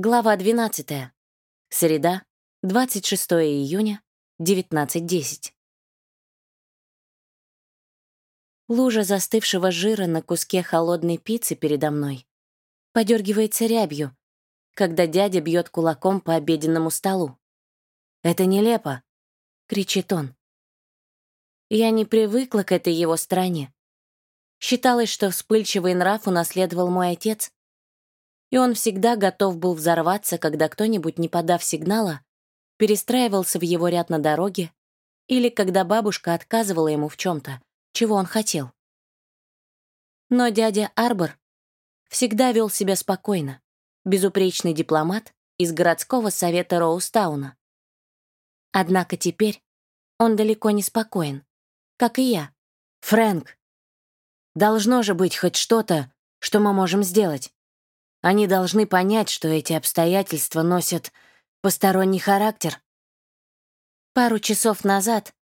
Глава 12. Среда, 26 июня, 19.10. Лужа застывшего жира на куске холодной пиццы передо мной подергивается рябью, когда дядя бьет кулаком по обеденному столу. «Это нелепо!» — кричит он. Я не привыкла к этой его стороне. Считалось, что вспыльчивый нрав унаследовал мой отец, и он всегда готов был взорваться, когда кто-нибудь, не подав сигнала, перестраивался в его ряд на дороге или когда бабушка отказывала ему в чем-то, чего он хотел. Но дядя Арбор всегда вел себя спокойно, безупречный дипломат из городского совета Роустауна. Однако теперь он далеко не спокоен, как и я. «Фрэнк, должно же быть хоть что-то, что мы можем сделать. Они должны понять, что эти обстоятельства носят посторонний характер. Пару часов назад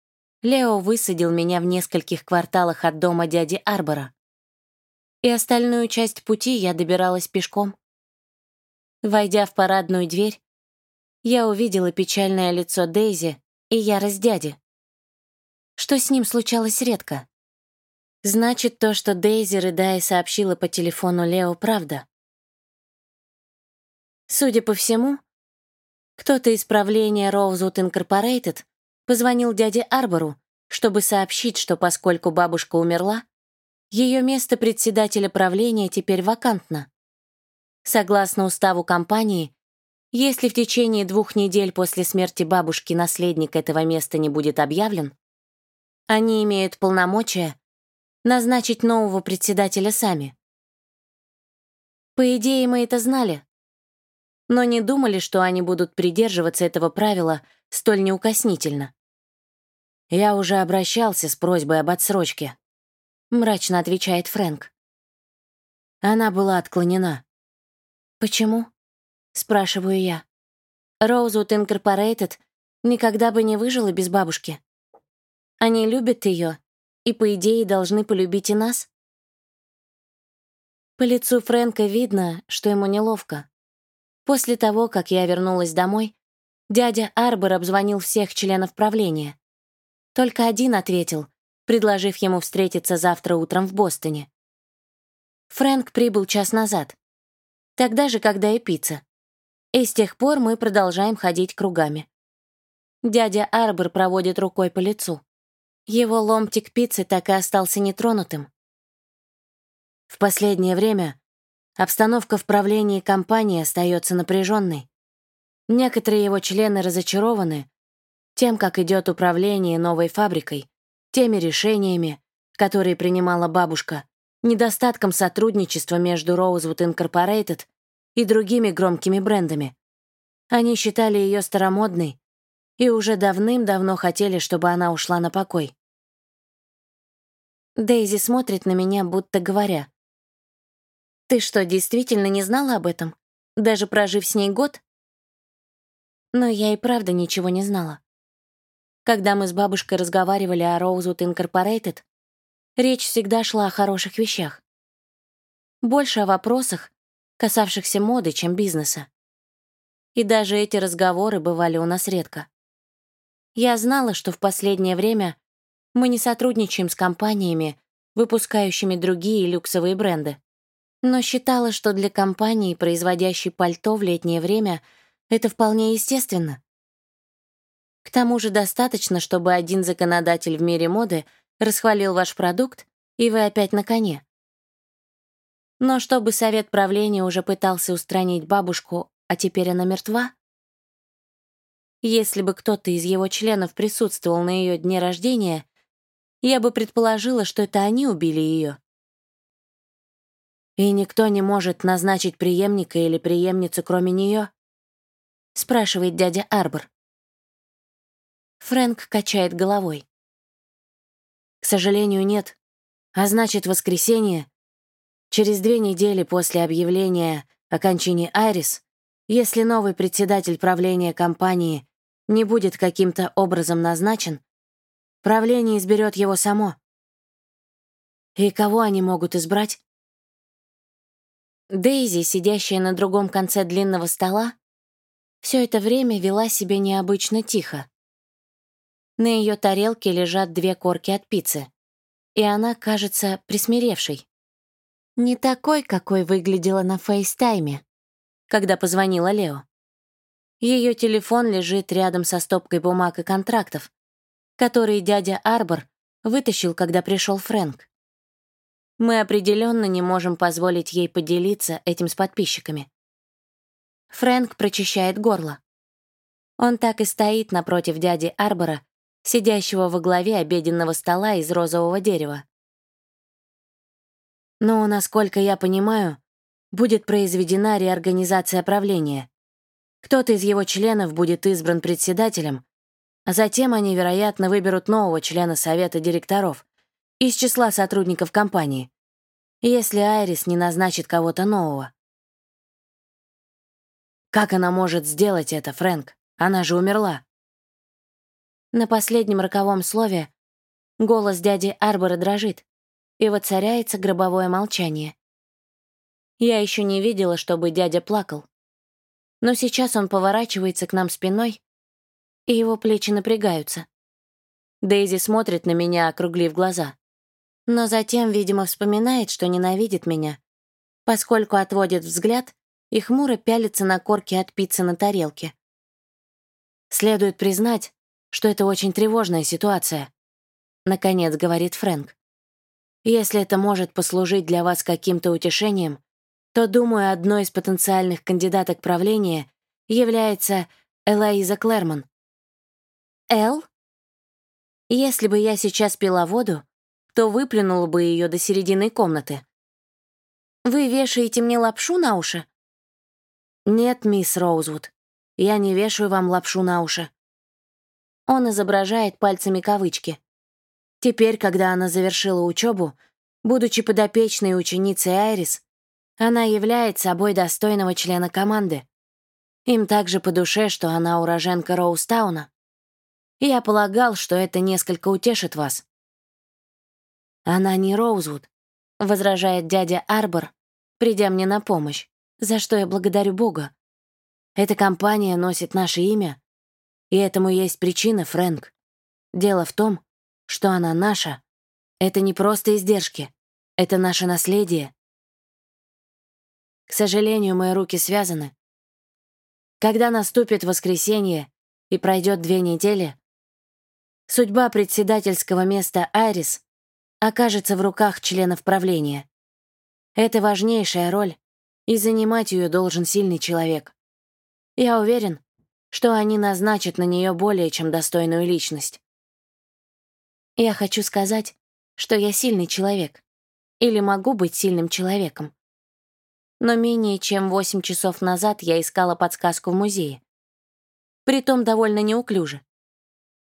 Лео высадил меня в нескольких кварталах от дома дяди Арбора. И остальную часть пути я добиралась пешком. Войдя в парадную дверь, я увидела печальное лицо Дейзи и ярость дяди. Что с ним случалось редко. Значит, то, что Дейзи, рыдая, сообщила по телефону Лео, правда. Судя по всему, кто-то из правления Rosewood Incorporated позвонил дяде Арбору, чтобы сообщить, что поскольку бабушка умерла, ее место председателя правления теперь вакантно. Согласно уставу компании, если в течение двух недель после смерти бабушки наследник этого места не будет объявлен, они имеют полномочия назначить нового председателя сами. По идее, мы это знали, но не думали, что они будут придерживаться этого правила столь неукоснительно. «Я уже обращался с просьбой об отсрочке», — мрачно отвечает Фрэнк. Она была отклонена. «Почему?» — спрашиваю я. Роузвуд Инкорпорейтед никогда бы не выжила без бабушки. Они любят ее и, по идее, должны полюбить и нас. По лицу Фрэнка видно, что ему неловко. После того, как я вернулась домой, дядя Арбор обзвонил всех членов правления. Только один ответил, предложив ему встретиться завтра утром в Бостоне. Фрэнк прибыл час назад. Тогда же, когда и пицца. И с тех пор мы продолжаем ходить кругами. Дядя Арбор проводит рукой по лицу. Его ломтик пиццы так и остался нетронутым. В последнее время Обстановка в правлении компании остается напряженной. Некоторые его члены разочарованы тем, как идет управление новой фабрикой, теми решениями, которые принимала бабушка, недостатком сотрудничества между Rosewood Incorporated и другими громкими брендами. Они считали ее старомодной и уже давным-давно хотели, чтобы она ушла на покой. Дейзи смотрит на меня, будто говоря, ты что, действительно не знала об этом? Даже прожив с ней год? Но я и правда ничего не знала. Когда мы с бабушкой разговаривали о Rosewood Incorporated, речь всегда шла о хороших вещах. Больше о вопросах, касавшихся моды, чем бизнеса. И даже эти разговоры бывали у нас редко. Я знала, что в последнее время мы не сотрудничаем с компаниями, выпускающими другие люксовые бренды но считала, что для компании, производящей пальто в летнее время, это вполне естественно. К тому же достаточно, чтобы один законодатель в мире моды расхвалил ваш продукт, и вы опять на коне. Но чтобы совет правления уже пытался устранить бабушку, а теперь она мертва? Если бы кто-то из его членов присутствовал на ее дне рождения, я бы предположила, что это они убили ее. «И никто не может назначить преемника или преемницу, кроме нее?» — спрашивает дядя Арбор. Фрэнк качает головой. «К сожалению, нет. А значит, воскресенье, через две недели после объявления о кончине Айрис, если новый председатель правления компании не будет каким-то образом назначен, правление изберет его само. И кого они могут избрать? Дейзи, сидящая на другом конце длинного стола, все это время вела себя необычно тихо. На ее тарелке лежат две корки от пиццы, и она кажется присмиревшей. Не такой, какой выглядела на FaceTime, когда позвонила Лео. Ее телефон лежит рядом со стопкой бумаг и контрактов, которые дядя Арбор вытащил, когда пришел Фрэнк. Мы определенно не можем позволить ей поделиться этим с подписчиками. Фрэнк прочищает горло. Он так и стоит напротив дяди Арбора, сидящего во главе обеденного стола из розового дерева. Но, насколько я понимаю, будет произведена реорганизация правления. Кто-то из его членов будет избран председателем, а затем они, вероятно, выберут нового члена совета директоров из числа сотрудников компании, если Айрис не назначит кого-то нового. Как она может сделать это, Фрэнк? Она же умерла. На последнем роковом слове голос дяди Арбора дрожит, и воцаряется гробовое молчание. Я еще не видела, чтобы дядя плакал. Но сейчас он поворачивается к нам спиной и его плечи напрягаются. Дейзи смотрит на меня, округлив глаза. Но затем, видимо, вспоминает, что ненавидит меня, поскольку отводит взгляд и хмуро пялится на корке от пиццы на тарелке. «Следует признать, что это очень тревожная ситуация», — наконец говорит Фрэнк. «Если это может послужить для вас каким-то утешением, то, думаю, одной из потенциальных кандидаток правления является Элоиза Клерман. Эл? Если бы я сейчас пила воду, то выплюнула бы ее до середины комнаты. Вы вешаете мне лапшу на уши? Нет, мисс Роузвуд, я не вешаю вам лапшу на уши. Он изображает пальцами кавычки. Теперь, когда она завершила учебу, будучи подопечной ученицей Айрис, она является собой достойного члена команды. Им также по душе, что она уроженка Роустауна. Я полагал, что это несколько утешит вас». «Она не Роузвуд», — возражает дядя Арбор, придя мне на помощь, за что я благодарю Бога. Эта компания носит наше имя, и этому есть причина, Фрэнк. Дело в том, что она наша. Это не просто издержки, это наше наследие. К сожалению, мои руки связаны. Когда наступит воскресенье и пройдет две недели, Судьба председательского места Айрис окажется в руках членов правления. Это важнейшая роль, и занимать ее должен сильный человек. Я уверен, что они назначат на нее более чем достойную личность. Я хочу сказать, что я сильный человек. Или могу быть сильным человеком. Но менее чем 8 часов назад я искала подсказку в музее. Притом довольно неуклюже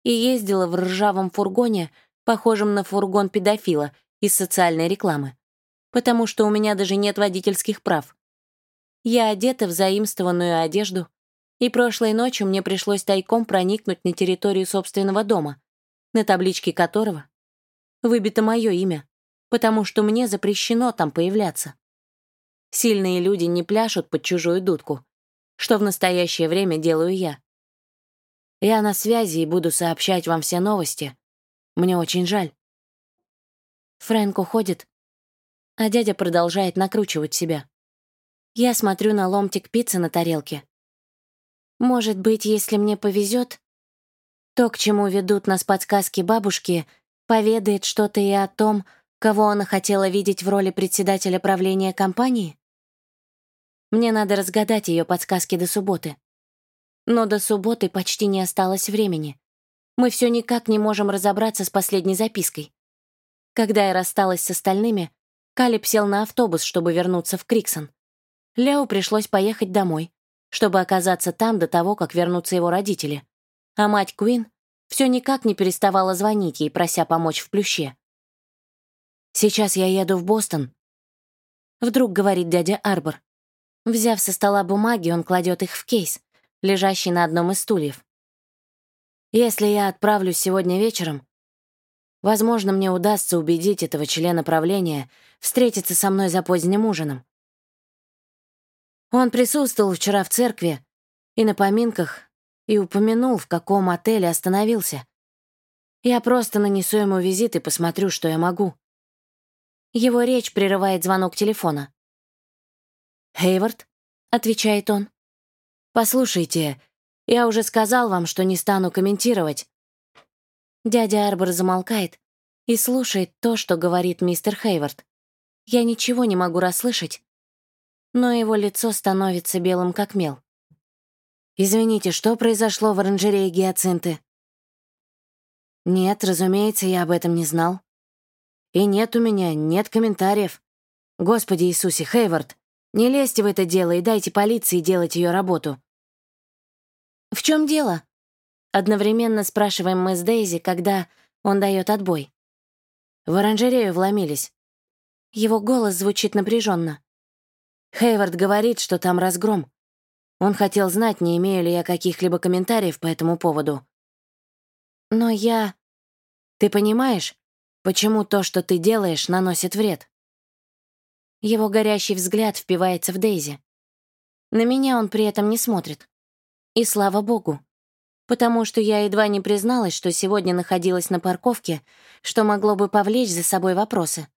и ездила в ржавом фургоне, похожем на фургон педофила из социальной рекламы, потому что у меня даже нет водительских прав. Я одета в заимствованную одежду, и прошлой ночью мне пришлось тайком проникнуть на территорию собственного дома, на табличке которого выбито мое имя, потому что мне запрещено там появляться. Сильные люди не пляшут под чужую дудку, что в настоящее время делаю я. Я на связи и буду сообщать вам все новости. Мне очень жаль». Фрэнк уходит, а дядя продолжает накручивать себя. Я смотрю на ломтик пиццы на тарелке. Может быть, если мне повезет, то, к чему ведут нас подсказки бабушки, поведает что-то и о том, кого она хотела видеть в роли председателя правления компании? Мне надо разгадать ее подсказки до субботы. Но до субботы почти не осталось времени. Мы все никак не можем разобраться с последней запиской. Когда я рассталась с остальными, Калиб сел на автобус, чтобы вернуться в Криксон. Лео пришлось поехать домой, чтобы оказаться там до того, как вернутся его родители. А мать Куин все никак не переставала звонить ей, прося помочь в плюще. «Сейчас я еду в Бостон», — вдруг говорит дядя Арбор. Взяв со стола бумаги, он кладет их в кейс, лежащий на одном из стульев. Если я отправлюсь сегодня вечером, возможно, мне удастся убедить этого члена правления встретиться со мной за поздним ужином. Он присутствовал вчера в церкви и на поминках и упомянул, в каком отеле остановился. Я просто нанесу ему визит и посмотрю, что я могу. Его речь прерывает звонок телефона. «Хейвард?» — отвечает он. «Послушайте, я уже сказал вам, что не стану комментировать». Дядя Арбор замолкает и слушает то, что говорит мистер Хейвард. Я ничего не могу расслышать, но его лицо становится белым как мел. «Извините, что произошло в оранжерее гиацинты?» «Нет, разумеется, я об этом не знал. И нет у меня, нет комментариев. Господи Иисусе, Хейвард, не лезьте в это дело и дайте полиции делать ее работу». «В чем дело?» Одновременно спрашиваем мы с Дейзи, когда он дает отбой. В оранжерею вломились. Его голос звучит напряженно. Хейвард говорит, что там разгром. Он хотел знать, не имею ли я каких-либо комментариев по этому поводу. Но я... Ты понимаешь, почему то, что ты делаешь, наносит вред? Его горящий взгляд впивается в Дейзи. На меня он при этом не смотрит. И слава богу. Потому что я едва не призналась, что сегодня находилась на парковке, что могло бы повлечь за собой вопросы.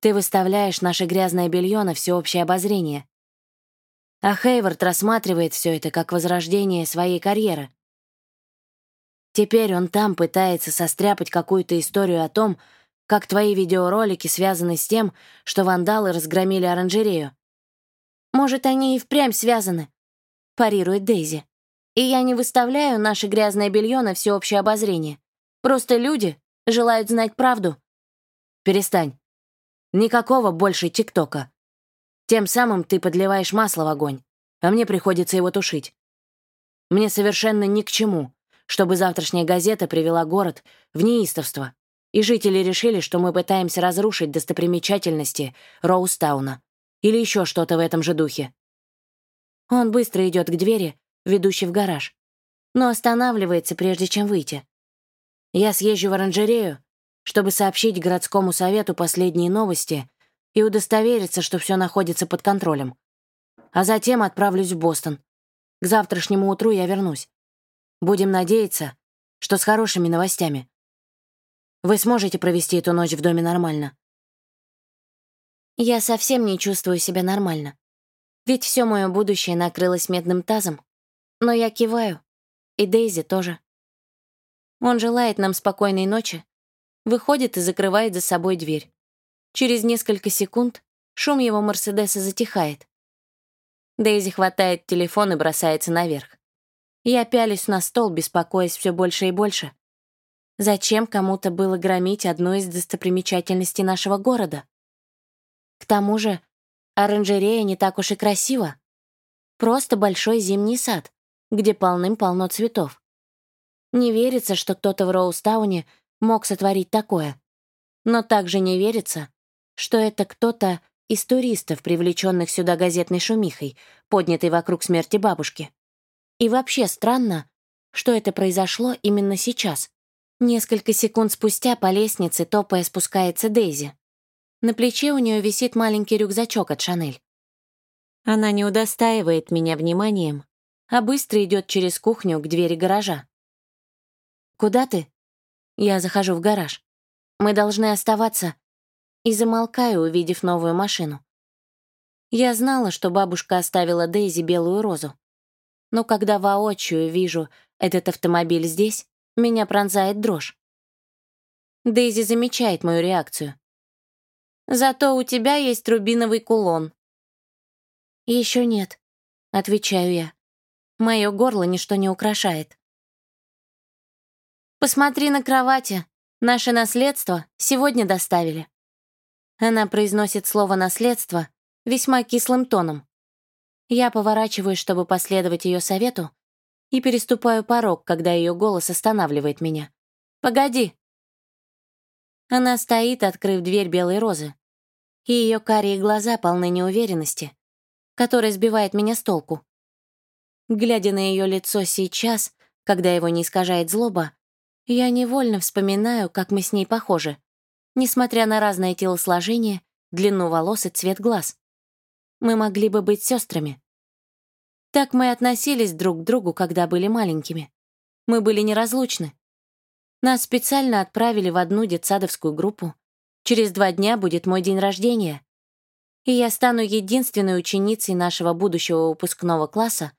Ты выставляешь наше грязное белье на всеобщее обозрение. А Хейвард рассматривает все это как возрождение своей карьеры. Теперь он там пытается состряпать какую-то историю о том, как твои видеоролики связаны с тем, что вандалы разгромили оранжерею. «Может, они и впрямь связаны», — парирует Дейзи. «И я не выставляю наше грязное белье на всеобщее обозрение. Просто люди желают знать правду». «Перестань. Никакого больше ТикТока. Тем самым ты подливаешь масло в огонь, а мне приходится его тушить. Мне совершенно ни к чему, чтобы завтрашняя газета привела город в неистовство, и жители решили, что мы пытаемся разрушить достопримечательности Роустауна или еще что-то в этом же духе. Он быстро идет к двери, ведущей в гараж, но останавливается, прежде чем выйти. Я съезжу в оранжерею чтобы сообщить городскому совету последние новости и удостовериться, что все находится под контролем. А затем отправлюсь в Бостон. К завтрашнему утру я вернусь. Будем надеяться, что с хорошими новостями. Вы сможете провести эту ночь в доме нормально? Я совсем не чувствую себя нормально. Ведь все мое будущее накрылось медным тазом. Но я киваю. И Дейзи тоже. Он желает нам спокойной ночи, выходит и закрывает за собой дверь. Через несколько секунд шум его Мерседеса затихает. Дейзи хватает телефон и бросается наверх. Я пялюсь на стол, беспокоясь все больше и больше. Зачем кому-то было громить одну из достопримечательностей нашего города? К тому же, оранжерея не так уж и красиво. Просто большой зимний сад, где полным-полно цветов. Не верится, что кто-то в Роустауне мог сотворить такое. Но также не верится, что это кто-то из туристов, привлеченных сюда газетной шумихой, поднятой вокруг смерти бабушки. И вообще странно, что это произошло именно сейчас. Несколько секунд спустя по лестнице, топая, спускается Дейзи. На плече у нее висит маленький рюкзачок от Шанель. Она не удостаивает меня вниманием, а быстро идет через кухню к двери гаража. «Куда ты?» Я захожу в гараж. Мы должны оставаться. И замолкаю, увидев новую машину. Я знала, что бабушка оставила Дейзи белую розу. Но когда воочию вижу этот автомобиль здесь, меня пронзает дрожь. Дейзи замечает мою реакцию. «Зато у тебя есть рубиновый кулон». Еще нет», — отвечаю я. Мое горло ничто не украшает. «Посмотри на кровати. Наше наследство сегодня доставили». Она произносит слово «наследство» весьма кислым тоном. Я поворачиваюсь, чтобы последовать ее совету, и переступаю порог, когда ее голос останавливает меня. «Погоди!» Она стоит, открыв дверь белой розы, и ее карие глаза полны неуверенности, которая сбивает меня с толку. Глядя на ее лицо сейчас, когда его не искажает злоба, я невольно вспоминаю, как мы с ней похожи, несмотря на разное телосложение, длину волос и цвет глаз. Мы могли бы быть сестрами. Так мы относились друг к другу, когда были маленькими. Мы были неразлучны. Нас специально отправили в одну детсадовскую группу. Через два дня будет мой день рождения. И я стану единственной ученицей нашего будущего выпускного класса,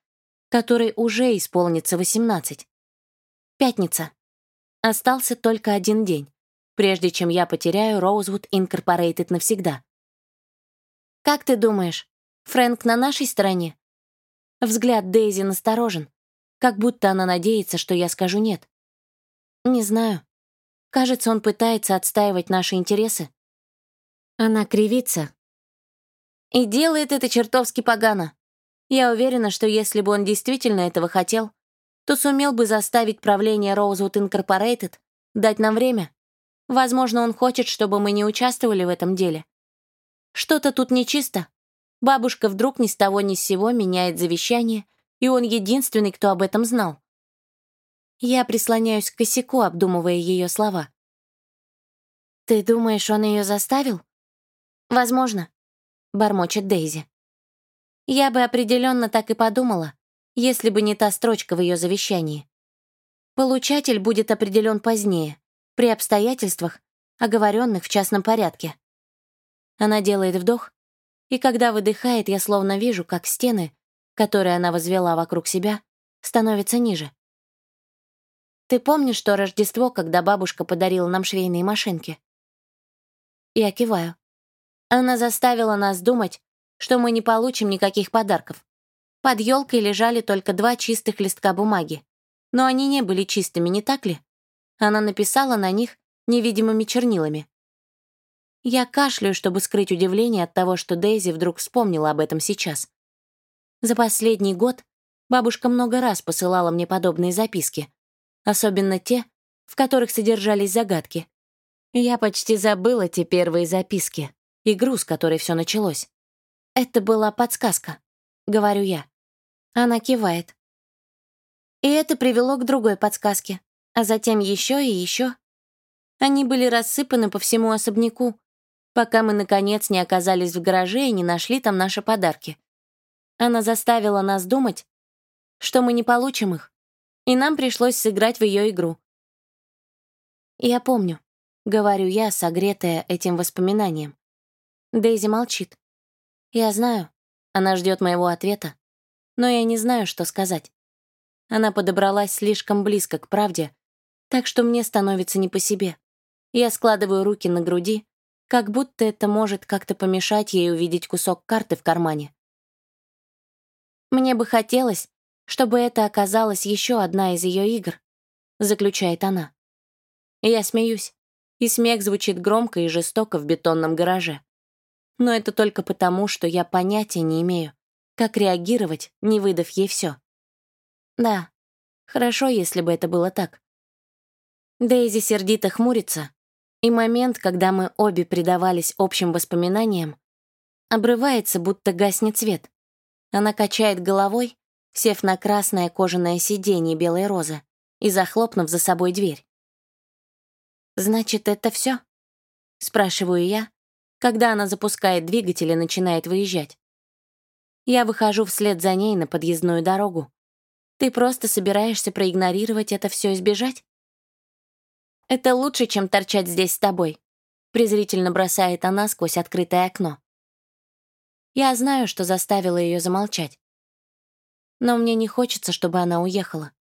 которой уже исполнится 18. Пятница. Остался только один день, прежде чем я потеряю Роузвуд Инкорпорейтед навсегда. «Как ты думаешь, Фрэнк на нашей стороне?» Взгляд Дейзи насторожен, как будто она надеется, что я скажу «нет». Не знаю. Кажется, он пытается отстаивать наши интересы. Она кривится. И делает это чертовски погано. Я уверена, что если бы он действительно этого хотел, то сумел бы заставить правление Rosewood Incorporated дать нам время. Возможно, он хочет, чтобы мы не участвовали в этом деле. Что-то тут нечисто. Бабушка вдруг ни с того ни с сего меняет завещание, и он единственный, кто об этом знал. Я прислоняюсь к косяку, обдумывая ее слова. «Ты думаешь, он ее заставил?» «Возможно», — бормочет Дейзи. «Я бы определенно так и подумала, если бы не та строчка в ее завещании. Получатель будет определен позднее, при обстоятельствах, оговоренных в частном порядке». Она делает вдох, и когда выдыхает, я словно вижу, как стены, которые она возвела вокруг себя, становятся ниже. Ты помнишь то Рождество, когда бабушка подарила нам швейные машинки?» Я киваю. Она заставила нас думать, что мы не получим никаких подарков. Под елкой лежали только два чистых листка бумаги. Но они не были чистыми, не так ли? Она написала на них невидимыми чернилами. Я кашляю, чтобы скрыть удивление от того, что Дейзи вдруг вспомнила об этом сейчас. За последний год бабушка много раз посылала мне подобные записки, особенно те, в которых содержались загадки. Я почти забыла те первые записки, игру, с которой все началось. Это была подсказка, говорю я. Она кивает. И это привело к другой подсказке, а затем еще и еще. Они были рассыпаны по всему особняку, пока мы, наконец, не оказались в гараже и не нашли там наши подарки. Она заставила нас думать, что мы не получим их, и нам пришлось сыграть в ее игру. «Я помню», — говорю я, согретая этим воспоминанием. Дейзи молчит. Я знаю, она ждет моего ответа, но я не знаю, что сказать. Она подобралась слишком близко к правде, так что мне становится не по себе. Я складываю руки на груди, как будто это может как-то помешать ей увидеть кусок карты в кармане. Мне бы хотелось, чтобы это оказалась еще одна из ее игр», — заключает она. Я смеюсь, и смех звучит громко и жестоко в бетонном гараже. Но это только потому, что я понятия не имею, как реагировать, не выдав ей все. Да, хорошо, если бы это было так. Дейзи сердито хмурится, и момент, когда мы обе предавались общим воспоминаниям, обрывается, будто гаснет свет. Она качает головой, сев на красное кожаное сиденье белой розы и захлопнув за собой дверь. «Значит, это все? спрашиваю я, когда она запускает двигатель и начинает выезжать. Я выхожу вслед за ней на подъездную дорогу. Ты просто собираешься проигнорировать это все и сбежать? Это лучше, чем торчать здесь с тобой, презрительно бросает она сквозь открытое окно. Я знаю, что заставила ее замолчать. Но мне не хочется, чтобы она уехала.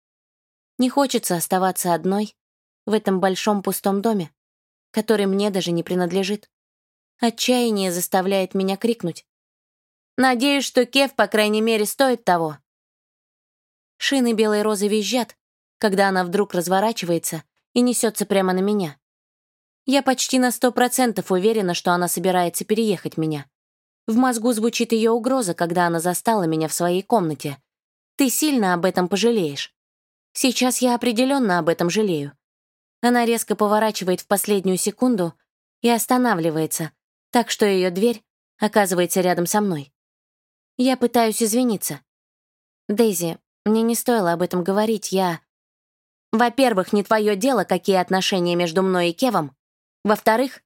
Не хочется оставаться одной в этом большом пустом доме, который мне даже не принадлежит. Отчаяние заставляет меня крикнуть. «Надеюсь, что Кев, по крайней мере, стоит того». Шины белой розы визжат, когда она вдруг разворачивается и несется прямо на меня. Я почти на сто процентов уверена, что она собирается переехать меня. В мозгу звучит ее угроза, когда она застала меня в своей комнате, ты сильно об этом пожалеешь. Сейчас я определенно об этом жалею. Она резко поворачивает в последнюю секунду и останавливается, так что ее дверь оказывается рядом со мной. Я пытаюсь извиниться. Дейзи, мне не стоило об этом говорить, я... Во-первых, не твое дело, какие отношения между мной и Кевом. Во-вторых,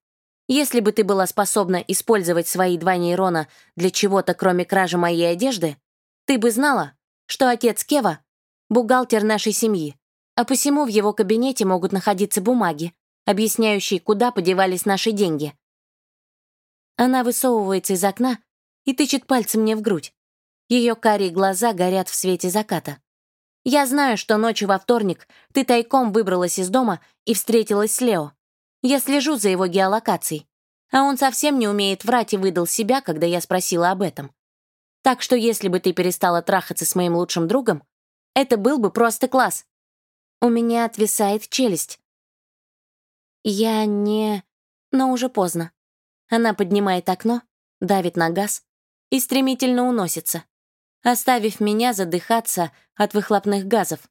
Если бы ты была способна использовать свои два нейрона для чего-то, кроме кражи моей одежды, ты бы знала, что отец Кева — бухгалтер нашей семьи, а посему в его кабинете могут находиться бумаги, объясняющие, куда подевались наши деньги. Она высовывается из окна и тычет пальцем мне в грудь. Ее карие глаза горят в свете заката. Я знаю, что ночью во вторник ты тайком выбралась из дома и встретилась с Лео. Я слежу за его геолокацией, а он совсем не умеет врать и выдал себя, когда я спросила об этом. Так что если бы ты перестала трахаться с моим лучшим другом, это был бы просто класс. У меня отвисает челюсть. Я не... Но уже поздно. Она поднимает окно, давит на газ и стремительно уносится, оставив меня задыхаться от выхлопных газов.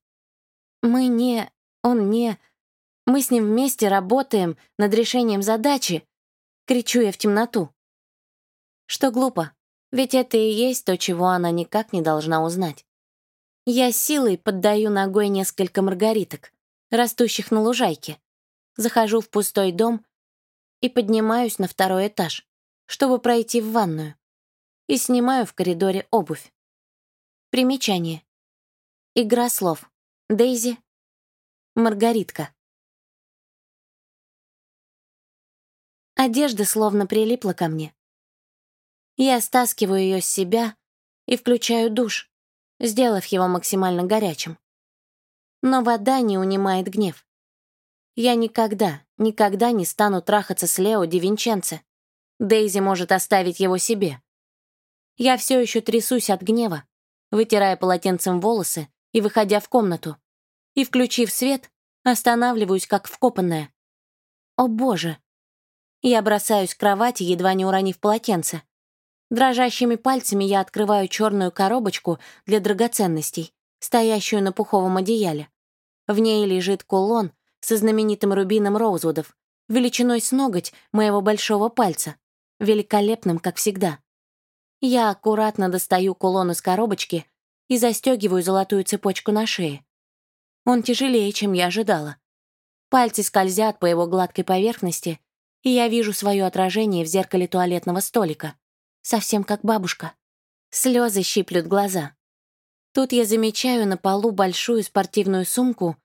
Мы не... Он не... Мы с ним вместе работаем над решением задачи. Кричу я в темноту. Что глупо, ведь это и есть то, чего она никак не должна узнать. Я силой поддаю ногой несколько маргариток, растущих на лужайке. Захожу в пустой дом и поднимаюсь на второй этаж, чтобы пройти в ванную. И снимаю в коридоре обувь. Примечание. Игра слов. Дейзи. Маргаритка. Одежда словно прилипла ко мне. Я стаскиваю ее с себя и включаю душ, сделав его максимально горячим. Но вода не унимает гнев. Я никогда, никогда не стану трахаться с Лео Ди Винченце. Дейзи может оставить его себе. Я все еще трясусь от гнева, вытирая полотенцем волосы и выходя в комнату. И, включив свет, останавливаюсь как вкопанная. О боже! Я бросаюсь к кровати, едва не уронив полотенце. Дрожащими пальцами я открываю черную коробочку для драгоценностей, стоящую на пуховом одеяле. В ней лежит кулон со знаменитым рубином Роузвудов, величиной с ноготь моего большого пальца, великолепным, как всегда. Я аккуратно достаю кулон из коробочки и застегиваю золотую цепочку на шее. Он тяжелее, чем я ожидала. Пальцы скользят по его гладкой поверхности, и я вижу свое отражение в зеркале туалетного столика совсем как бабушка. Слезы щиплют глаза. Тут я замечаю на полу большую спортивную сумку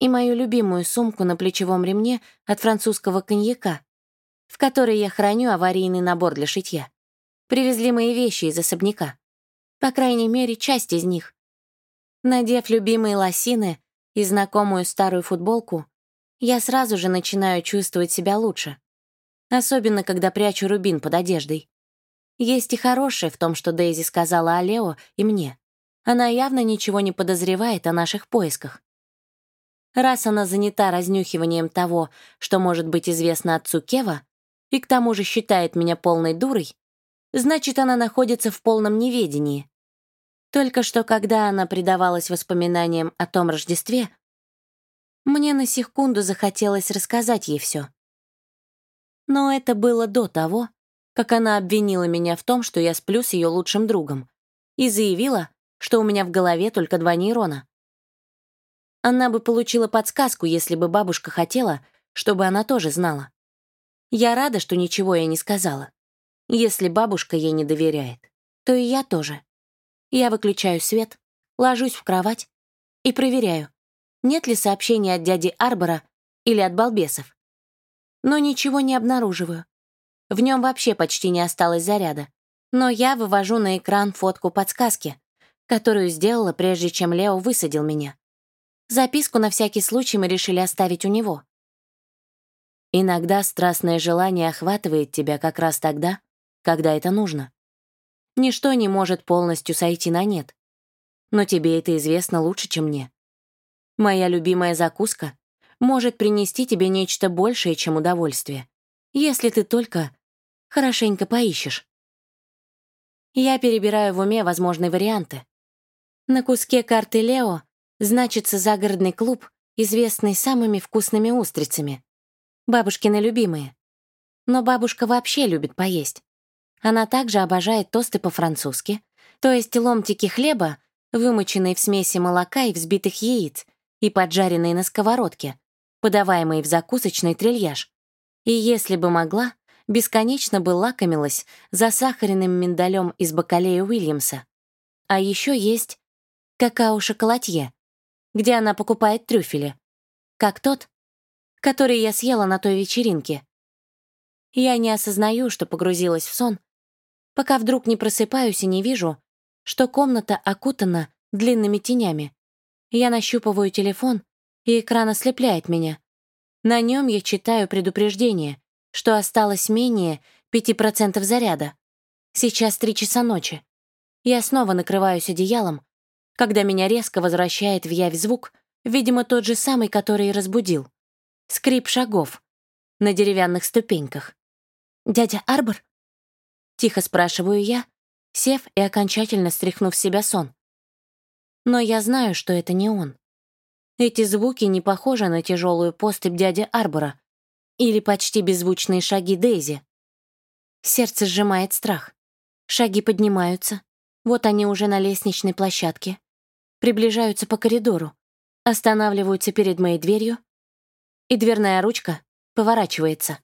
и мою любимую сумку на плечевом ремне от французского коньяка, в которой я храню аварийный набор для шитья. Привезли мои вещи из особняка. По крайней мере, часть из них. Надев любимые лосины и знакомую старую футболку, я сразу же начинаю чувствовать себя лучше. Особенно, когда прячу рубин под одеждой. Есть и хорошее в том, что Дейзи сказала о Лео и мне. Она явно ничего не подозревает о наших поисках. Раз она занята разнюхиванием того, что может быть известно отцу Кева, и к тому же считает меня полной дурой, значит, она находится в полном неведении. Только что, когда она предавалась воспоминаниям о том Рождестве, мне на секунду захотелось рассказать ей все. Но это было до того, как она обвинила меня в том, что я сплю с ее лучшим другом, и заявила, что у меня в голове только два нейрона. Она бы получила подсказку, если бы бабушка хотела, чтобы она тоже знала. Я рада, что ничего ей не сказала. Если бабушка ей не доверяет, то и я тоже. Я выключаю свет, ложусь в кровать и проверяю, нет ли сообщения от дяди Арбора или от балбесов. Но ничего не обнаруживаю. В нем вообще почти не осталось заряда. Но я вывожу на экран фотку подсказки, которую сделала, прежде чем Лео высадил меня. Записку на всякий случай мы решили оставить у него. Иногда страстное желание охватывает тебя как раз тогда, когда это нужно. Ничто не может полностью сойти на нет. Но тебе это известно лучше, чем мне. Моя любимая закуска может принести тебе нечто большее, чем удовольствие, если ты только хорошенько поищешь. Я перебираю в уме возможные варианты. На куске карты Лео значится загородный клуб, известный самыми вкусными устрицами. Бабушкины любимые. Но бабушка вообще любит поесть. Она также обожает тосты по-французски, то есть ломтики хлеба, вымоченные в смеси молока и взбитых яиц, и поджаренные на сковородке, подаваемые в закусочный трильяж. И если бы могла, бесконечно бы лакомилась засахаренным миндалем из бакалея Уильямса. А еще есть какао-шоколадье, где она покупает трюфели, как тот, который я съела на той вечеринке. Я не осознаю, что погрузилась в сон, пока вдруг не просыпаюсь и не вижу, что комната окутана длинными тенями. Я нащупываю телефон, и экран ослепляет меня. На нем я читаю предупреждение, что осталось менее 5% заряда. Сейчас три часа ночи. Я снова накрываюсь одеялом, когда меня резко возвращает в явь звук, видимо, тот же самый, который и разбудил. Скрип шагов на деревянных ступеньках. «Дядя Арбор?» Тихо спрашиваю я, сев и окончательно стряхнув с себя сон. Но я знаю, что это не он. Эти звуки не похожи на тяжелую поступь дяди Арбора или почти беззвучные шаги Дейзи. Сердце сжимает страх. Шаги поднимаются. Вот они уже на лестничной площадке. Приближаются по коридору. Останавливаются перед моей дверью. И дверная ручка поворачивается.